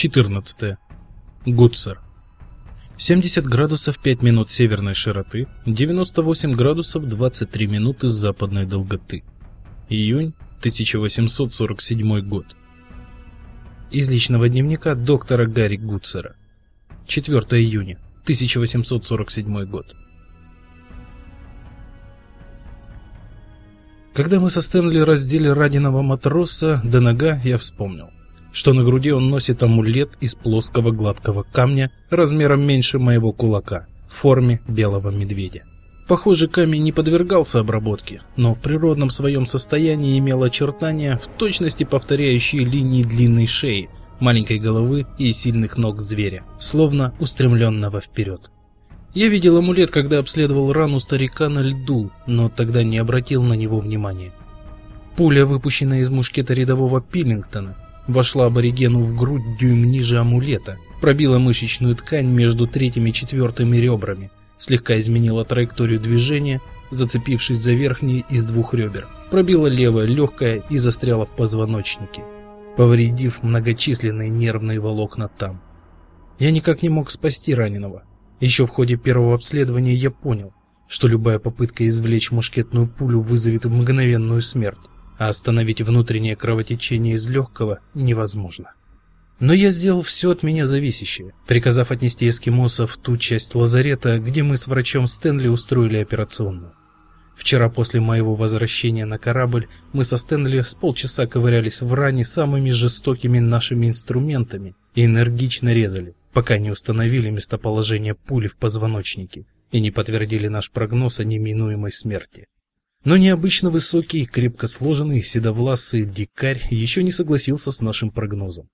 14. Гудсер. 70 градусов 5 минут северной широты, 98 градусов 23 минуты западной долготы. Июнь 1847 год. Из личного дневника доктора Гарри Гудсера. 4 июня 1847 год. Когда мы со Стэнли раздели раненого матроса до нога, я вспомнил что на груди он носит амулет из плоского гладкого камня размером меньше моего кулака в форме белого медведя. Похоже, камень не подвергался обработке, но в природном своем состоянии имел очертания, в точности повторяющие линии длинной шеи, маленькой головы и сильных ног зверя, словно устремленного вперед. Я видел амулет, когда обследовал рану старика на льду, но тогда не обратил на него внимания. Пуля, выпущенная из мушкета рядового Пиллингтона, вошла аборигену в грудь дюйм ниже амулета, пробила мышечную ткань между третьим и четвертым ребрами, слегка изменила траекторию движения, зацепившись за верхний из двух ребер, пробила левое легкое и застряла в позвоночнике, повредив многочисленные нервные волокна там. Я никак не мог спасти раненого. Еще в ходе первого обследования я понял, что любая попытка извлечь мушкетную пулю вызовет мгновенную смерть а остановить внутреннее кровотечение из легкого невозможно. Но я сделал все от меня зависящее, приказав отнести эскимосов в ту часть лазарета, где мы с врачом Стэнли устроили операционную. Вчера после моего возвращения на корабль мы со Стэнли с полчаса ковырялись в ране самыми жестокими нашими инструментами и энергично резали, пока не установили местоположение пули в позвоночнике и не подтвердили наш прогноз о неминуемой смерти. Но необычно высокий, крепко сложенный, седовласый дикарь еще не согласился с нашим прогнозом.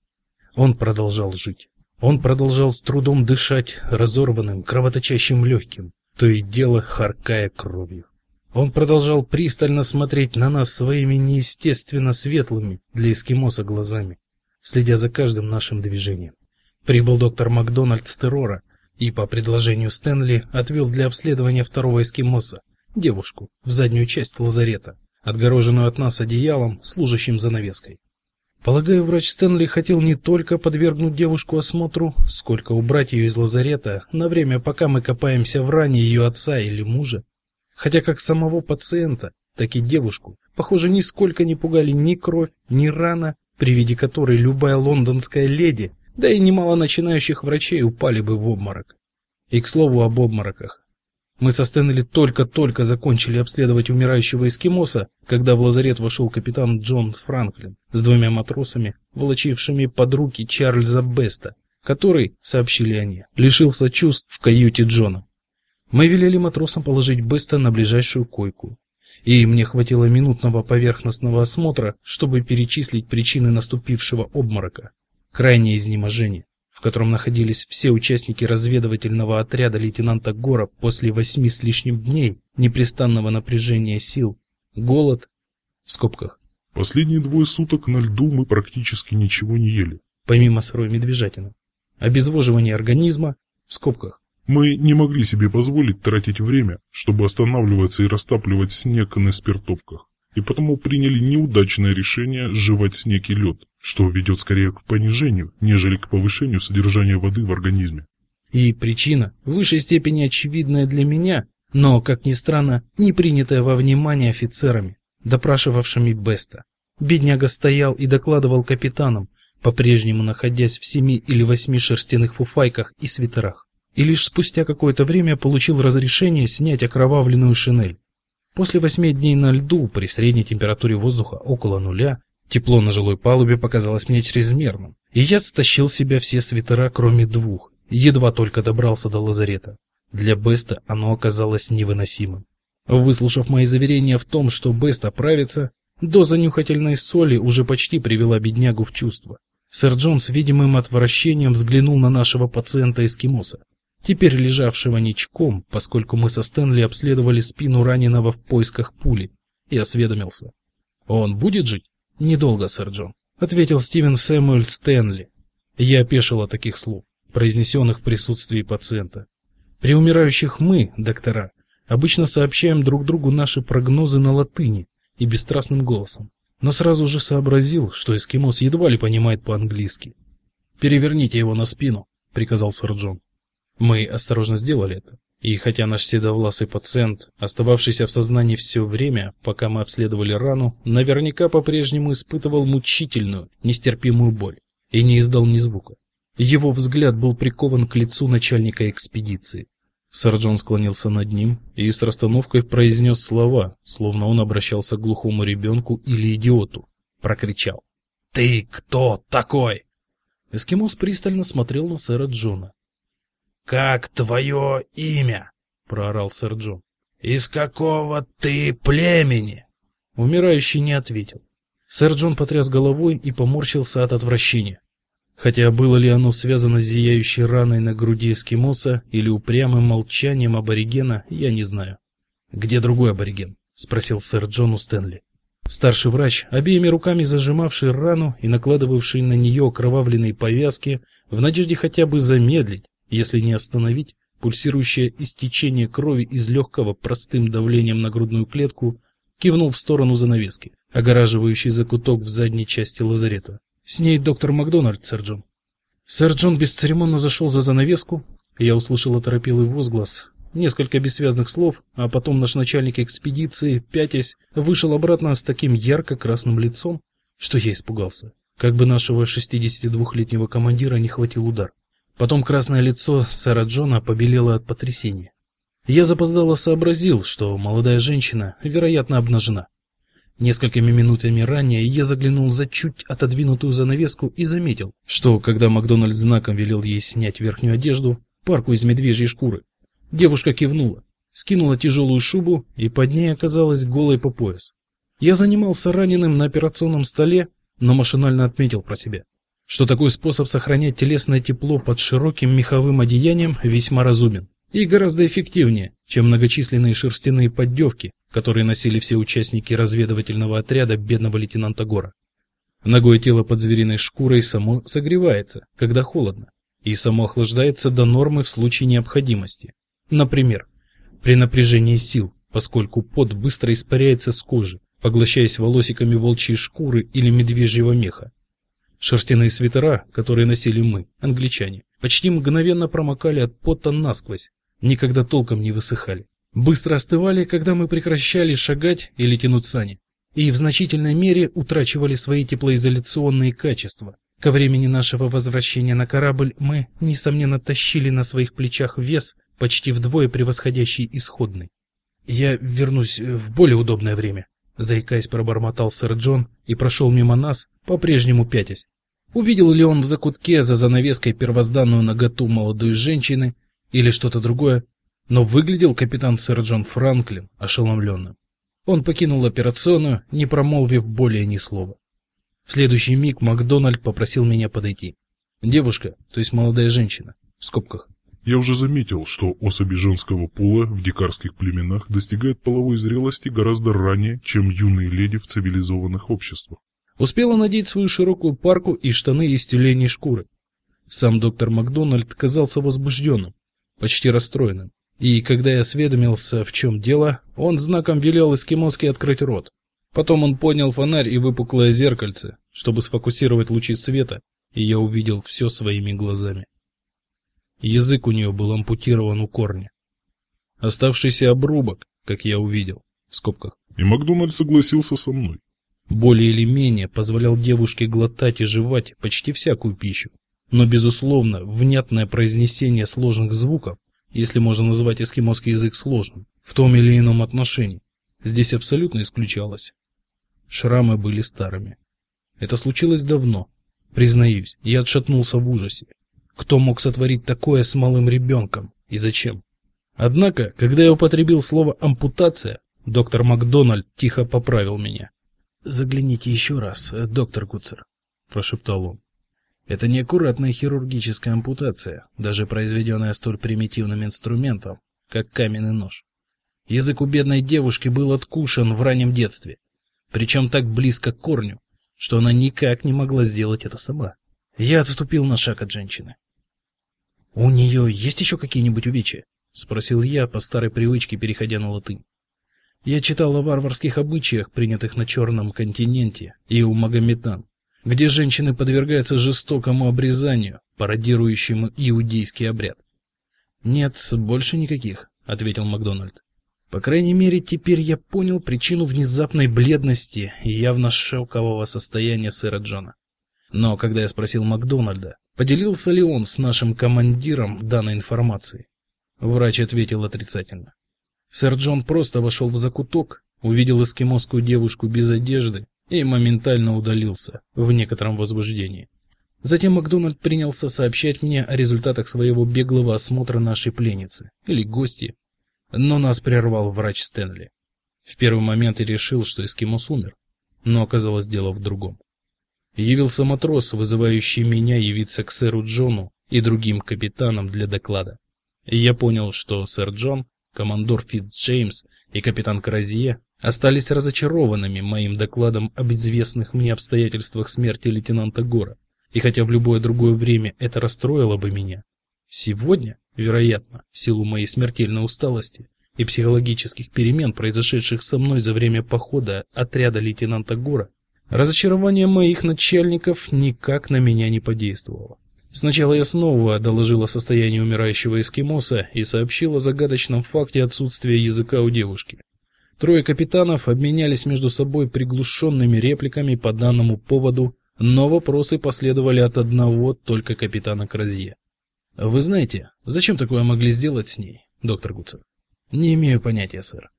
Он продолжал жить. Он продолжал с трудом дышать разорванным, кровоточащим легким, то и дело харкая кровью. Он продолжал пристально смотреть на нас своими неестественно светлыми для эскимоса глазами, следя за каждым нашим движением. Прибыл доктор Макдональд с террора и по предложению Стэнли отвел для обследования второго эскимоса, девушку в заднюю часть лазарета, отгороженную от нас одеялом, служащим занавеской. Полагаю, врач Стэнли хотел не только подвергнуть девушку осмотру, сколько убрать ее из лазарета на время, пока мы копаемся в ране ее отца или мужа. Хотя как самого пациента, так и девушку, похоже, нисколько не пугали ни кровь, ни рана, при виде которой любая лондонская леди, да и немало начинающих врачей упали бы в обморок. И к слову об обмороках. Мы со Стэнли только-только закончили обследовать умирающего эскимоса, когда в лазарет вошел капитан Джон Франклин с двумя матросами, волочившими под руки Чарльза Беста, который, сообщили они, лишился чувств в каюте Джона. Мы велели матросам положить Беста на ближайшую койку. И мне хватило минутного поверхностного осмотра, чтобы перечислить причины наступившего обморока. Крайнее изнеможение, котором находились все участники разведывательного отряда лейтенанта Гора после восьми с лишним дней непрестанного напряжения сил, голод в скобках. Последние двое суток на льду мы практически ничего не ели. Помимо сырой медвежатины. Обезвоживание организма в скобках. Мы не могли себе позволить тратить время, чтобы останавливаться и растапливать снег на спиртовках, и потому приняли неудачное решение сживать снег и лед, что ведет скорее к понижению, нежели к повышению содержания воды в организме. И причина, в высшей степени очевидная для меня, но, как ни странно, не принятая во внимание офицерами, допрашивавшими Беста. Бедняга стоял и докладывал капитанам, по-прежнему находясь в семи или восьми шерстяных фуфайках и свитерах. И лишь спустя какое-то время получил разрешение снять окровавленную шинель. После восьми дней на льду при средней температуре воздуха около нуля Тепло на жилой палубе показалось мне чрезмерным, и я стащил с себя все свитера, кроме двух, едва только добрался до лазарета. Для Беста оно оказалось невыносимым. Выслушав мои заверения в том, что Бест оправится, доза нюхательной соли уже почти привела беднягу в чувство. Сэр Джон с видимым отвращением взглянул на нашего пациента-эскимоса, теперь лежавшего ничком, поскольку мы со Стэнли обследовали спину раненого в поисках пули, и осведомился. «Он будет жить?» Недолго, сэр Джон, ответил Стивен Сэмюэль Стэнли. Я опешил от таких слов, произнесенных в присутствии пациента. При умирающих мы, доктора, обычно сообщаем друг другу наши прогнозы на латыни и бесстрастным голосом, но сразу же сообразил, что эскимос едва ли понимает по-английски. Переверните его на спину, приказал сэр Джон. Мы осторожно сделали это. И хотя наш седовласый пациент, остававшийся в сознании все время, пока мы обследовали рану, наверняка по-прежнему испытывал мучительную, нестерпимую боль и не издал ни звука. Его взгляд был прикован к лицу начальника экспедиции. Сэр Джон склонился над ним и с расстановкой произнес слова, словно он обращался к глухому ребенку или идиоту. Прокричал: "Ты кто такой?" Эскимос пристально смотрел на сэра Джона. «Как твое имя?» — проорал сэр Джон. «Из какого ты племени?» Умирающий не ответил. Сэр Джон потряс головой и поморщился от отвращения. Хотя было ли оно связано с зияющей раной на груди эскимоса или упрямым молчанием аборигена, я не знаю. «Где другой абориген?» — спросил сэр Джон у Стэнли. Старший врач, обеими руками зажимавший рану и накладывавший на нее окровавленные повязки, в надежде хотя бы замедлить, если не остановить пульсирующее истечение крови из легкого простым давлением на грудную клетку, кивнул в сторону занавески, огораживающей закуток в задней части лазарета. С ней доктор Макдональд, сэр Джон. Сэр Джон бесцеремонно зашел за занавеску, и я услышал оторопелый возглас, несколько бессвязных слов, а потом наш начальник экспедиции, пятясь, вышел обратно с таким ярко-красным лицом, что я испугался. Как бы нашего 62-летнего командира не хватил удар. Потом красное лицо сэра Джона побелело от потрясения. Я запоздало сообразил, что молодая женщина, вероятно, обнажена. Несколькими минутами ранее я заглянул за чуть отодвинутую занавеску и заметил, что когда Макдональд знаком велел ей снять верхнюю одежду, парку из медвежьей шкуры, девушка кивнула, скинула тяжелую шубу и под ней оказалась голой по пояс. Я занимался раненым на операционном столе, но машинально отметил про себя что такой способ сохранять телесное тепло под широким меховым одеянием весьма разумен и гораздо эффективнее, чем многочисленные шерстяные поддевки, которые носили все участники разведывательного отряда бедного лейтенанта Гора. Ногое тело под звериной шкурой само согревается, когда холодно, и само охлаждается до нормы в случае необходимости. Например, при напряжении сил, поскольку пот быстро испаряется с кожи, поглощаясь волосиками волчьей шкуры или медвежьего меха. Шерстяные свитера, которые носили мы, англичане, почти мгновенно промокали от пота насквозь, никогда толком не высыхали. Быстро остывали, когда мы прекращали шагать или тянуть сани, и в значительной мере утрачивали свои теплоизоляционные качества. Ко времени нашего возвращения на корабль мы, несомненно, тащили на своих плечах вес, почти вдвое превосходящий исходный. Я вернусь в более удобное время, заикаясь, пробормотал сэр Джон и прошел мимо нас, по-прежнему пятясь. Увидел ли он в закутке за занавеской первозданную наготу молодой женщины или что-то другое, но выглядел капитан сэр Джон Франклин ошеломленным. Он покинул операционную, не промолвив более ни слова. В следующий миг Макдональд попросил меня подойти. Девушка, то есть молодая женщина, в скобках, я уже заметил, что особи женского пола в дикарских племенах достигают половой зрелости гораздо ранее, чем юные леди в цивилизованных обществах. Успела надеть свою широкую парку и штаны из тюленей шкуры. Сам доктор Макдональд казался возбужденным, почти расстроенным. И когда я осведомился, в чем дело, он знаком велел эскимоски открыть рот. Потом он поднял фонарь и выпуклое зеркальце, чтобы сфокусировать лучи света, и я увидел все своими глазами. Язык у нее был ампутирован у корня. Оставшийся обрубок, как я увидел, в скобках. И Макдональд согласился со мной. Более или менее позволял девушке глотать и жевать почти всякую пищу. Но, безусловно, внятное произнесение сложных звуков, если можно назвать эскимосский язык сложным, в том или ином отношении, здесь абсолютно исключалось. Шрамы были старыми. Это случилось давно. Признаюсь, я отшатнулся в ужасе. Кто мог сотворить такое с малым ребенком и зачем? Однако, когда я употребил слово ампутация, доктор Макдональд тихо поправил меня. Загляните еще раз, доктор Гуцер, прошептал он. Это не аккуратная хирургическая ампутация, даже произведенная столь примитивным инструментом, как каменный нож. Язык у бедной девушки был откушен в раннем детстве, причем так близко к корню, что она никак не могла сделать это сама. Я отступил на шаг от женщины. У нее есть еще какие-нибудь увечья? спросил я по старой привычке, переходя на латынь. Я читал о варварских обычаях, принятых на черном континенте, и у магометан. где женщины подвергаются жестокому обрезанию, пародирующему иудейский обряд. Нет, больше никаких, ответил Макдональд. По крайней мере, теперь я понял причину внезапной бледности и явно шокового состояния сэра Джона. Но когда я спросил Макдональда, поделился ли он с нашим командиром данной информацией, врач ответил отрицательно. Сэр Джон просто вошел в закуток, увидел эскимосскую девушку без одежды и моментально удалился в некотором возбуждении. Затем Макдональд принялся сообщать мне о результатах своего беглого осмотра нашей пленницы или гости, но нас прервал врач Стэнли. В первый момент я решил, что эскимос умер, но оказалось дело в другом. Явился матрос, вызывающий меня явиться к сэру Джону и другим капитанам для доклада. Я понял, что сэр Джон, командор Фитц-Джеймс и капитан Кразье остались разочарованными моим докладом об известных мне обстоятельствах смерти лейтенанта Гора. И хотя в любое другое время это расстроило бы меня, сегодня, вероятно, в силу моей смертельной усталости и психологических перемен, произошедших со мной за время похода отряда лейтенанта Гора, разочарование моих начальников никак на меня не подействовало. Сначала я снова доложил о состоянии умирающего эскимоса и сообщил о загадочном факте отсутствия языка у девушки. Трое капитанов обменялись между собой приглушенными репликами по данному поводу, но вопросы последовали от одного только капитана Кразье. Вы знаете, зачем такое могли сделать с ней, доктор Гуцер? Не имею понятия, сэр.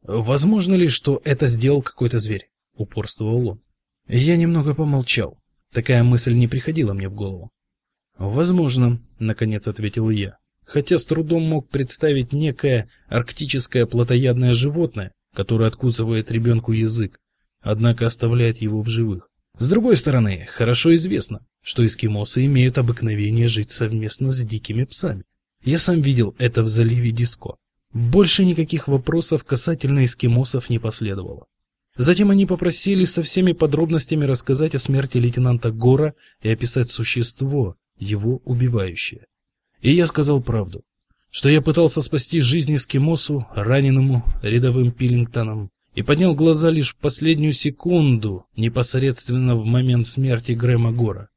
Возможно ли, что это сделал какой-то зверь? упорствовал он. Я немного помолчал. Такая мысль не приходила мне в голову. Возможно, наконец ответил я, хотя с трудом мог представить некое арктическое плотоядное животное, которое откусывает ребенку язык, однако оставляет его в живых. С другой стороны, хорошо известно, что эскимосы имеют обыкновение жить совместно с дикими псами. Я сам видел это в заливе Диско. Больше никаких вопросов касательно эскимосов не последовало. Затем они попросили со всеми подробностями рассказать о смерти лейтенанта Гора и описать существо, его убивающее. И я сказал правду, что я пытался спасти жизнь эскимосу, раненому рядовым Пиллингтоном, и поднял глаза лишь в последнюю секунду, непосредственно в момент смерти Грэма Гора.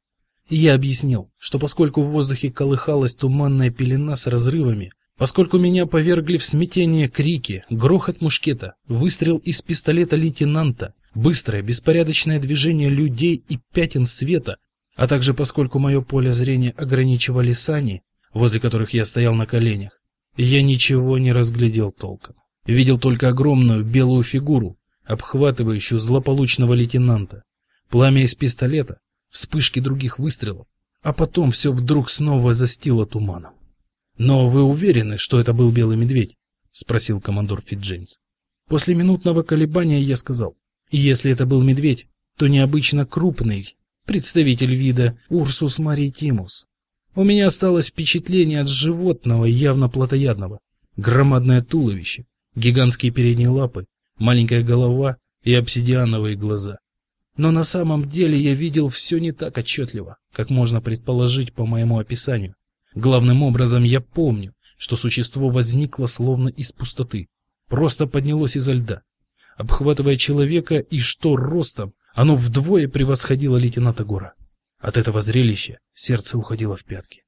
И я объяснил, что поскольку в воздухе колыхалась туманная пелена с разрывами, поскольку меня повергли в смятение крики, грохот мушкета, выстрел из пистолета лейтенанта, быстрое беспорядочное движение людей и пятен света, а также поскольку мое поле зрения ограничивали сани, возле которых я стоял на коленях, я ничего не разглядел толком. Видел только огромную белую фигуру, обхватывающую злополучного лейтенанта, пламя из пистолета, вспышки других выстрелов, а потом все вдруг снова застило туманом. Но вы уверены, что это был белый медведь? спросил командор Фитджеймс. После минутного колебания я сказал: "Если это был медведь, то необычно крупный, представитель вида Урсус маритимус. У меня осталось впечатление от животного, явно плотоядного. Громадное туловище, гигантские передние лапы, маленькая голова и обсидиановые глаза. Но на самом деле я видел все не так отчетливо, как можно предположить по моему описанию. Главным образом я помню, что существо возникло словно из пустоты, просто поднялось изо льда, обхватывая человека, и что ростом оно вдвое превосходило лейтенанта Гора. От этого зрелища сердце уходило в пятки.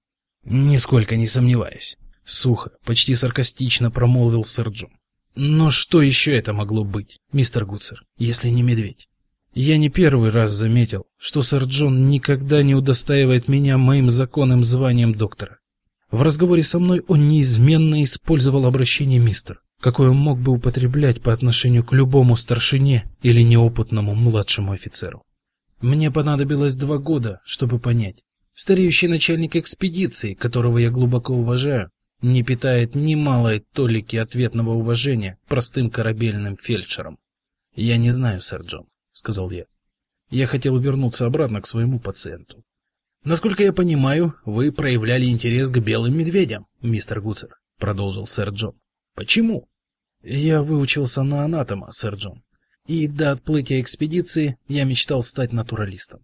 Нисколько не сомневаюсь, сухо, почти саркастично промолвил сэр Джон. Но что еще это могло быть, мистер Гуцер, если не медведь? Я не первый раз заметил, что сэр Джон никогда не удостаивает меня моим законным званием доктора. В разговоре со мной он неизменно использовал обращение мистер, какое он мог бы употреблять по отношению к любому старшине или неопытному младшему офицеру. Мне понадобилось два года, чтобы понять. Стареющий начальник экспедиции, которого я глубоко уважаю, не питает ни малой толики ответного уважения простым корабельным фельдшерам. Я не знаю, сэр Джон, сказал я. Я хотел вернуться обратно к своему пациенту. Насколько я понимаю, вы проявляли интерес к белым медведям, мистер Гуцер, продолжил сэр Джон. Почему? Я выучился на анатома, сэр Джон и до отплытия экспедиции я мечтал стать натуралистом.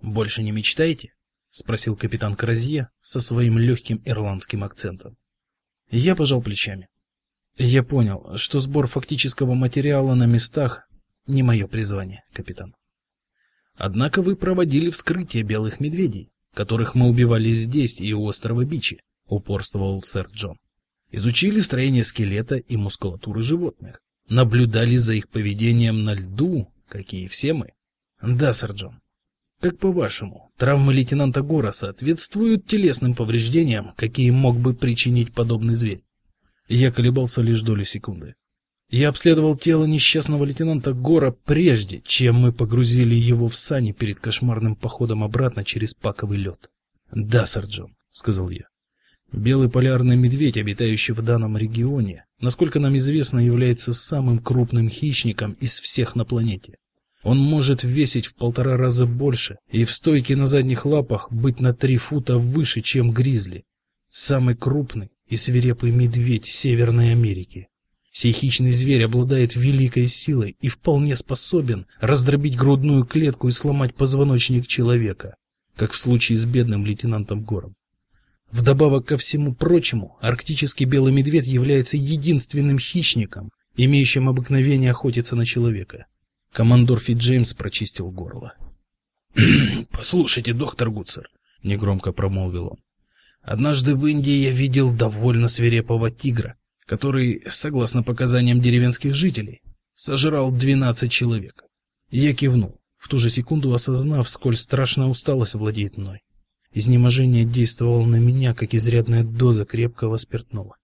Больше не мечтаете? спросил капитан Кразье со своим легким ирландским акцентом. Я пожал плечами. Я понял, что сбор фактического материала на местах не мое призвание, капитан. Однако вы проводили вскрытие белых медведей, которых мы убивали здесь и у острова Бичи, упорствовал сэр Джон. Изучили строение скелета и мускулатуры животных, наблюдали за их поведением на льду, какие все мы. Да, Джон. Как по-вашему, травмы лейтенанта Гора соответствуют телесным повреждениям, какие мог бы причинить подобный зверь? Я колебался лишь долю секунды. Я обследовал тело несчастного лейтенанта Гора прежде, чем мы погрузили его в сани перед кошмарным походом обратно через паковый лед. "Да, Джон", сказал я. Белый полярный медведь, обитающий в данном регионе, насколько нам известно, является самым крупным хищником из всех на планете. Он может весить в полтора раза больше и в стойке на задних лапах быть на три фута выше, чем гризли. Самый крупный и свирепый медведь Северной Америки. Сей хищный зверь обладает великой силой и вполне способен раздробить грудную клетку и сломать позвоночник человека, как в случае с бедным лейтенантом Гором. Вдобавок ко всему прочему, арктический белый медведь является единственным хищником, имеющим обыкновение охотиться на человека. Командор Фит Джеймс прочистил горло. «Послушайте, доктор Гуцер», — негромко промолвил он, — «однажды в Индии я видел довольно свирепого тигра, который, согласно показаниям деревенских жителей, сожрал 12 человек. Я кивнул, в ту же секунду осознав, сколь страшная усталость владеет мной. Изнеможение действовало на меня, как изрядная доза крепкого спиртного.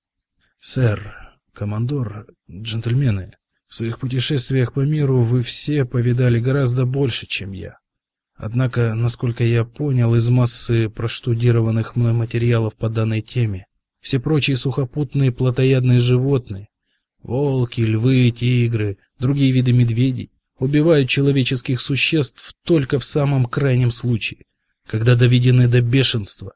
Сэр, командор, джентльмены, в своих путешествиях по миру вы все повидали гораздо больше, чем я. Однако, насколько я понял из массы проштудированных мной материалов по данной теме, все прочие сухопутные плотоядные животные, волки, львы, тигры, другие виды медведей, убивают человеческих существ только в самом крайнем случае, когда доведены до бешенства,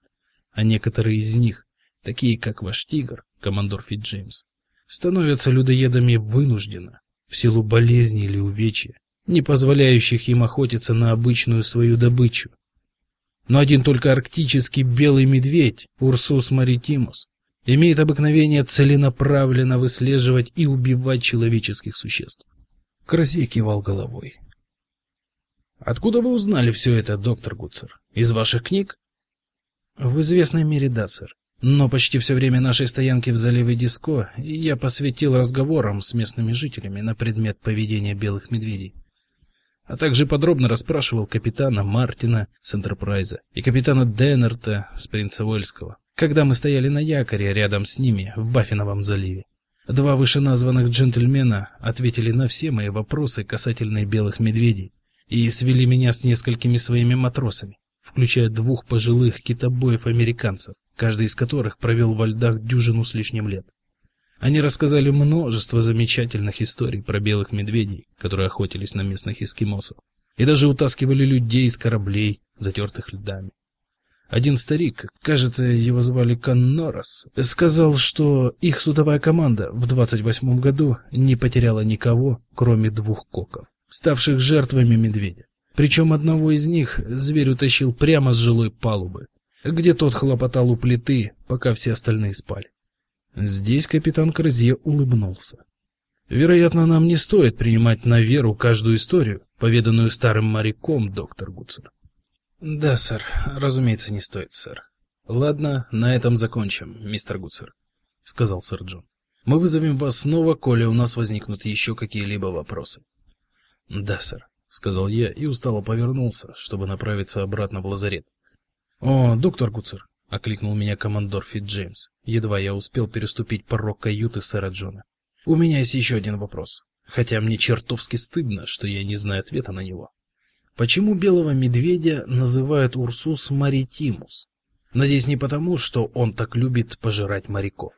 а некоторые из них, такие как ваш тигр, командор Фитджеймс, становятся людоедами вынужденно, в силу болезни или увечья, не позволяющих им охотиться на обычную свою добычу. Но один только арктический белый медведь, Урсус маритимус, имеет обыкновение целенаправленно выслеживать и убивать человеческих существ. Красе кивал головой. Откуда вы узнали все это, доктор Гуцер? Из ваших книг? В известной мере, да, сэр. Но почти все время нашей стоянки в заливе Диско я посвятил разговорам с местными жителями на предмет поведения белых медведей. А также подробно расспрашивал капитана Мартина с Энтерпрайза и капитана Деннерта с Принца Уэльского когда мы стояли на якоре рядом с ними в Баффиновом заливе. Два вышеназванных джентльмена ответили на все мои вопросы касательно белых медведей и свели меня с несколькими своими матросами, включая двух пожилых китобоев-американцев, каждый из которых провел во льдах дюжину с лишним лет. Они рассказали множество замечательных историй про белых медведей, которые охотились на местных эскимосов, и даже утаскивали людей с кораблей, затертых льдами. Один старик, кажется, его звали Каннорос, сказал, что их судовая команда в 28 году не потеряла никого, кроме двух коков, ставших жертвами медведя. Причем одного из них зверь утащил прямо с жилой палубы, где тот хлопотал у плиты, пока все остальные спали. Здесь капитан Корзье улыбнулся. Вероятно, нам не стоит принимать на веру каждую историю, поведанную старым моряком, доктор Гуцер. Да, сэр. Разумеется, не стоит, сэр. Ладно, на этом закончим, мистер Гуцер, сказал сэр Джон. Мы вызовем вас снова, коли у нас возникнут еще какие-либо вопросы. Да, сэр, сказал я и устало повернулся, чтобы направиться обратно в лазарет. О, доктор Гуцер, окликнул меня командор Фит Джеймс. Едва я успел переступить порог каюты сэра Джона. У меня есть еще один вопрос, хотя мне чертовски стыдно, что я не знаю ответа на него. Почему белого медведя называют Урсус маритимус? Надеюсь, не потому, что он так любит пожирать моряков.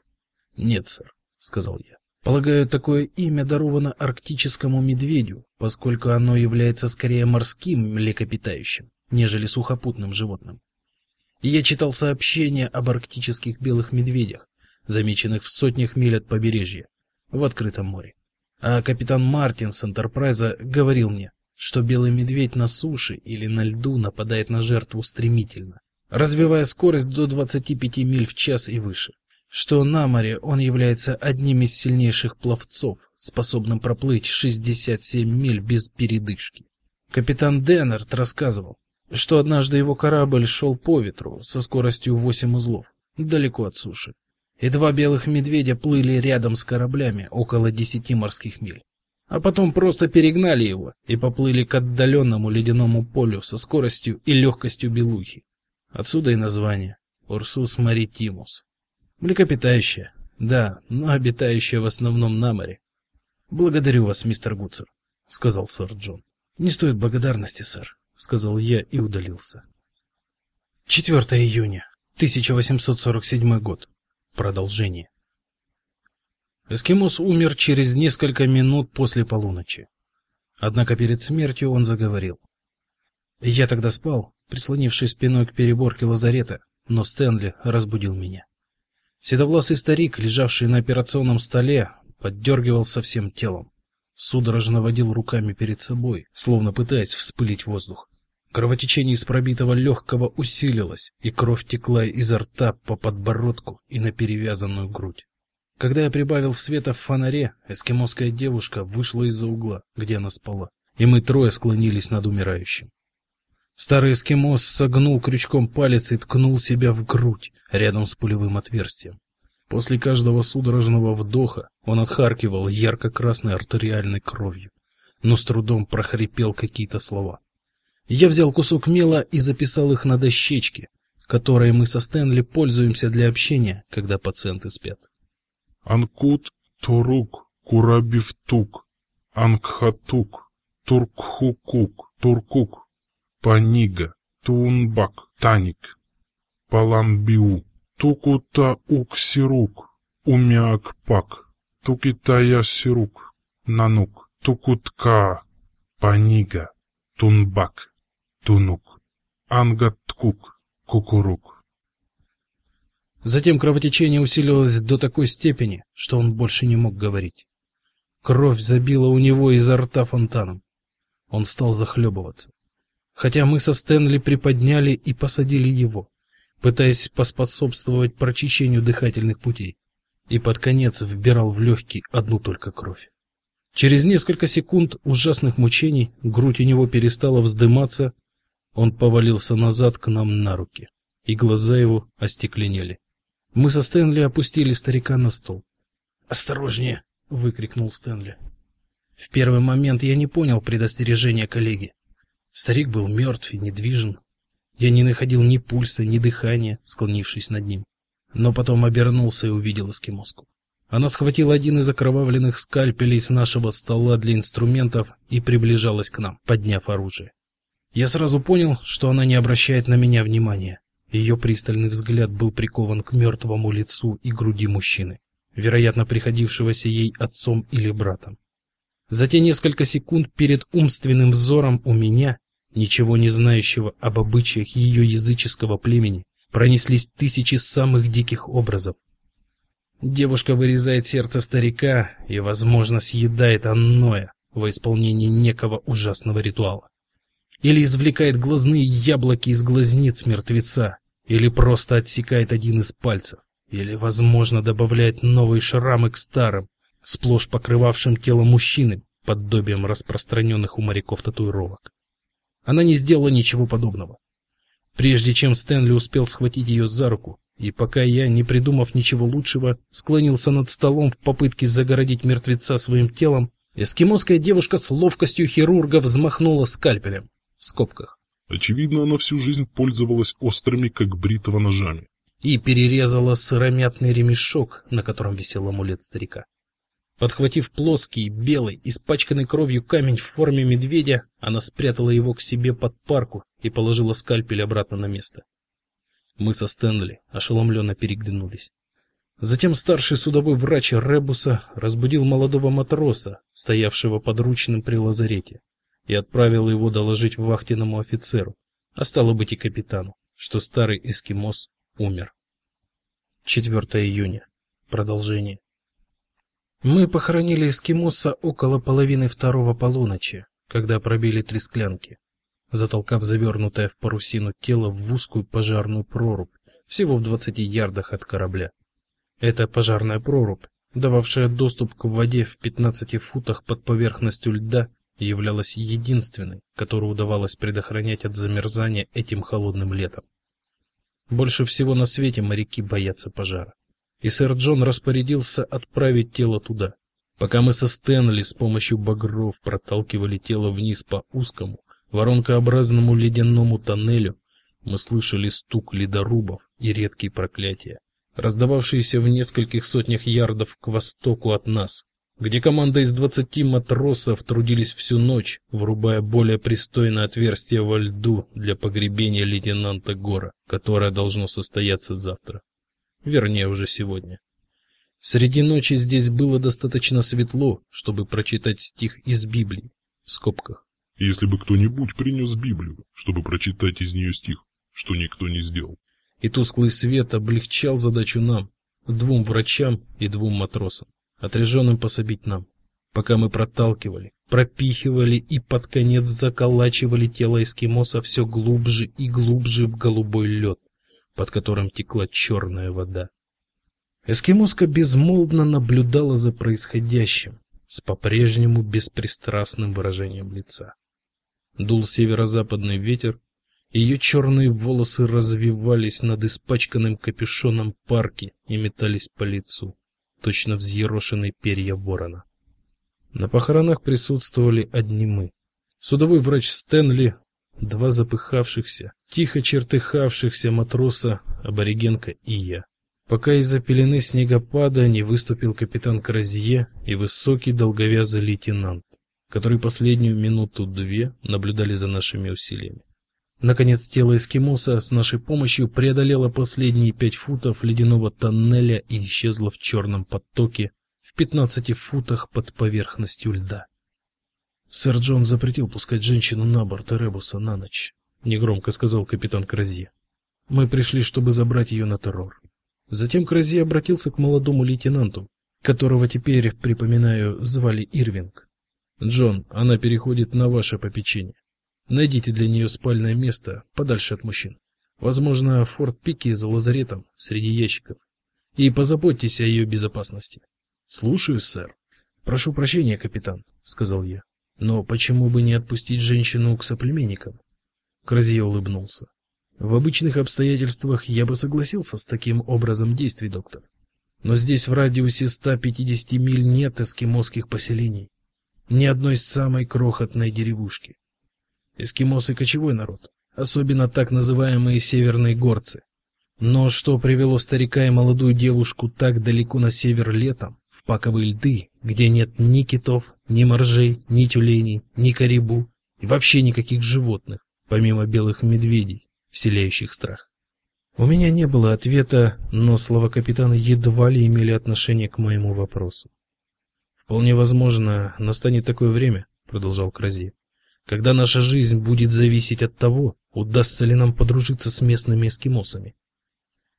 Нет, сэр, сказал я. Полагаю, такое имя даровано арктическому медведю, поскольку оно является скорее морским млекопитающим, нежели сухопутным животным. И я читал сообщения об арктических белых медведях, замеченных в сотнях миль от побережья, в открытом море. А капитан Мартин с Энтерпрайза говорил мне, что белый медведь на суше или на льду нападает на жертву стремительно, развивая скорость до 25 миль в час и выше, что на море он является одним из сильнейших пловцов, способным проплыть 67 миль без передышки. Капитан Деннерт рассказывал, что однажды его корабль шел по ветру со скоростью 8 узлов, далеко от суши. И два белых медведя плыли рядом с кораблями около десяти морских миль. А потом просто перегнали его и поплыли к отдаленному ледяному полю со скоростью и легкостью белухи. Отсюда и название Урсус маритимус. Млекопитающее, да, но обитающее в основном на море. Благодарю вас, мистер Гуцер, сказал сэр Джон. Не стоит благодарности, сэр, сказал я и удалился. 4 июня 1847 год. Продолжение. Эскимос умер через несколько минут после полуночи. Однако перед смертью он заговорил. Я тогда спал, прислонившись спиной к переборке лазарета, но Стэнли разбудил меня. Седовласый старик, лежавший на операционном столе, поддергивался всем телом, судорожно водил руками перед собой, словно пытаясь вспылить воздух. Кровотечение из пробитого легкого усилилось, и кровь текла изо рта по подбородку и на перевязанную грудь. Когда я прибавил света в фонаре, эскимосская девушка вышла из-за угла, где она спала, и мы трое склонились над умирающим. Старый эскимос согнул крючком палец и ткнул себя в грудь рядом с пулевым отверстием. После каждого судорожного вдоха он отхаркивал ярко-красной артериальной кровью, но с трудом прохрипел какие-то слова. Я взял кусок мела и записал их на дощечке, которой мы со Стэнли пользуемся для общения, когда пациенты спят. Анкут Турук Курабивтук Ангхатук Туркхукук Туркук Панига, Тунбак, Таник, Паламбиу, Тукута Уксирук, Умяакпак, Тукитаясирук, Нанук, Тукутка, Панига, Тунбак, Тунук, Ангаткук, Кукурук. Затем кровотечение усилилось до такой степени, что он больше не мог говорить. Кровь забила у него изо рта фонтаном. Он стал захлебываться хотя мы со Стэнли приподняли и посадили его, пытаясь поспособствовать прочищению дыхательных путей, и под конец вбирал в легкие одну только кровь. Через несколько секунд ужасных мучений грудь у него перестала вздыматься, он повалился назад к нам на руки, и глаза его остекленели. Мы со Стэнли опустили старика на стол. "Осторожнее", выкрикнул Стэнли. В первый момент я не понял предостережения коллеги. Старик был мертв и недвижен. Я не находил ни пульса, ни дыхания, склонившись над ним. Но потом обернулся и увидел эскимоску. Она схватила один из окровавленных скальпелей с нашего стола для инструментов и приближалась к нам, подняв оружие. Я сразу понял, что она не обращает на меня внимания. Ее пристальный взгляд был прикован к мертвому лицу и груди мужчины, вероятно, приходившегося ей отцом или братом. За те несколько секунд перед умственным взором у меня, ничего не знающего об обычаях ее языческого племени, пронеслись тысячи самых диких образов. Девушка вырезает сердце старика и, возможно, съедает оное во исполнении некого ужасного ритуала. Или извлекает глазные яблоки из глазниц мертвеца, или просто отсекает один из пальцев, или, возможно, добавляет новые шрамы к старым, сплошь покрывавшим тело мужчины, подобием распространенных у моряков татуировок. Она не сделала ничего подобного. Прежде чем Стэнли успел схватить ее за руку, и пока я, не придумав ничего лучшего, склонился над столом в попытке загородить мертвеца своим телом, эскимосская девушка с ловкостью хирурга взмахнула скальпелем в скобках. Очевидно, она всю жизнь пользовалась острыми, как бритва, ножами. И перерезала сыромятный ремешок, на котором висел амулет старика. Подхватив плоский, белый, испачканный кровью камень в форме медведя, она спрятала его к себе под парку и положила скальпель обратно на место. Мы со Стэнли ошеломленно переглянулись. Затем старший судовой врач Ребуса разбудил молодого матроса, стоявшего подручным при лазарете, и отправил его доложить вахтенному офицеру, а стало быть и капитану, что старый эскимос умер. 4 июня. Продолжение. Мы похоронили эскимоса около половины второго полуночи, когда пробили три склянки, затолкав завернутое в парусину тело в узкую пожарную прорубь, всего в двадцати ярдах от корабля. Эта пожарная прорубь, дававшая доступ к воде в пятнадцати футах под поверхностью льда, являлась единственной, которую удавалось предохранять от замерзания этим холодным летом. Больше всего на свете моряки боятся пожара. И сэр Джон распорядился отправить тело туда. Пока мы со Стэнли с помощью багров проталкивали тело вниз по узкому, воронкообразному ледяному тоннелю, мы слышали стук ледорубов и редкие проклятия, раздававшиеся в нескольких сотнях ярдов к востоку от нас, где команда из двадцати матросов трудились всю ночь, врубая более пристойное отверстие во льду для погребения лейтенанта Гора, которое должно состояться завтра. Вернее, уже сегодня. Среди ночи здесь было достаточно светло, чтобы прочитать стих из Библии в скобках. Если бы кто-нибудь принес Библию, чтобы прочитать из нее стих, что никто не сделал. И тусклый свет облегчал задачу нам, двум врачам и двум матросам, отряженным пособить нам, пока мы проталкивали, пропихивали и под конец заколачивали тело эскимоса все глубже и глубже в голубой лед, под которым текла черная вода. Эскимоска безмолвно наблюдала за происходящим с по-прежнему беспристрастным выражением лица. Дул северо-западный ветер, ее черные волосы развивались над испачканным капюшоном парки и метались по лицу, точно взъерошенные перья ворона. На похоронах присутствовали одни мы. Судовой врач Стэнли, два запыхавшихся, тихо чертыхавшихся матроса, аборигенка и я пока из-за пелены снегопада не выступил капитан Кразье и высокий долговязый лейтенант, который последнюю минуту-две наблюдали за нашими усилиями. Наконец тело эскимоса с нашей помощью преодолело последние пять футов ледяного тоннеля и исчезло в черном потоке в пятнадцати футах под поверхностью льда. Сэр Джон запретил пускать женщину на борт Эребуса на ночь, негромко сказал капитан Кразье. Мы пришли, чтобы забрать ее на террор. Затем Крази обратился к молодому лейтенанту, которого теперь, припоминаю, звали Ирвинг. Джон, она переходит на ваше попечение. Найдите для нее спальное место подальше от мужчин. Возможно, в Форт Пике за лазаретом среди ящиков. И позаботьтесь о ее безопасности. Слушаю, сэр. Прошу прощения, капитан, сказал я. Но почему бы не отпустить женщину к соплеменникам? Кразье улыбнулся. В обычных обстоятельствах я бы согласился с таким образом действий, доктор. Но здесь в радиусе 150 миль нет эскимосских поселений, ни одной самой крохотной деревушки. Эскимосы кочевой народ, особенно так называемые северные горцы. Но что привело старика и молодую девушку так далеко на север летом, паковые льды, где нет ни китов, ни моржей, ни тюленей, ни карибу и вообще никаких животных, помимо белых медведей? вселяющих страх. У меня не было ответа, но слова капитана едва ли имели отношение к моему вопросу. Вполне возможно, настанет такое время, продолжал Крази, когда наша жизнь будет зависеть от того, удастся ли нам подружиться с местными эскимосами.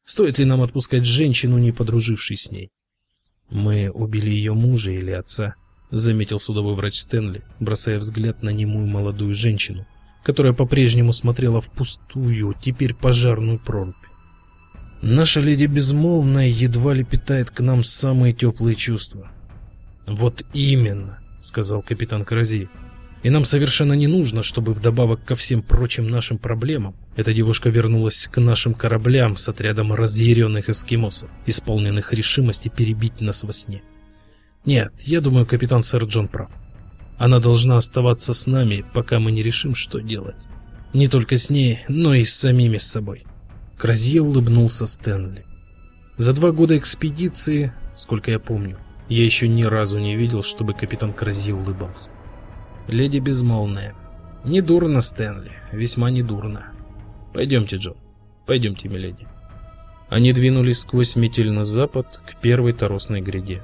Стоит ли нам отпускать женщину, не подружившись с ней? Мы убили ее мужа или отца, заметил судовой врач Стэнли, бросая взгляд на немую молодую женщину, которая по-прежнему смотрела в пустую, теперь пожарную прорубь. Наша леди безмолвная едва ли питает к нам самые теплые чувства. Вот именно, сказал капитан Карази. И нам совершенно не нужно, чтобы вдобавок ко всем прочим нашим проблемам эта девушка вернулась к нашим кораблям с отрядом разъяренных эскимосов, исполненных решимости перебить нас во сне. Нет, я думаю, капитан Сэр Джон прав. Она должна оставаться с нами, пока мы не решим, что делать. Не только с ней, но и с самими собой. Кразье улыбнулся Стэнли. За два года экспедиции, сколько я помню, я еще ни разу не видел, чтобы капитан Кразье улыбался. Леди безмолвная. Недурно, Стэнли, весьма недурно. Пойдемте, Джон. Пойдемте, миледи. Они двинулись сквозь метель на запад к первой торосной гряде.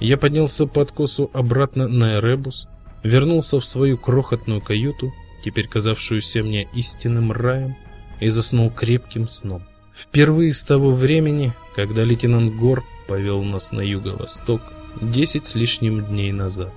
Я поднялся по откосу обратно на Эребус, вернулся в свою крохотную каюту, теперь казавшуюся мне истинным раем, и заснул крепким сном. Впервые с того времени, когда лейтенант Гор повел нас на юго-восток, десять с лишним дней назад.